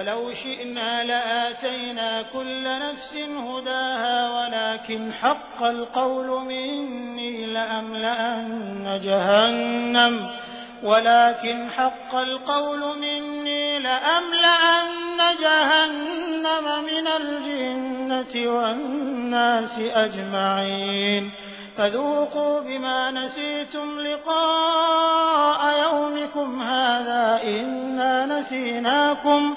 ولو شئنا لآتينا كل نفس هداها ولكن حق القول مني لأملأن جهنم. ولكن حق القول مني لأملأن جهنم من الجنة والناس أجمعين. فذوقوا بما نسيتم لقاء يومكم هذا إنا نسيناكم.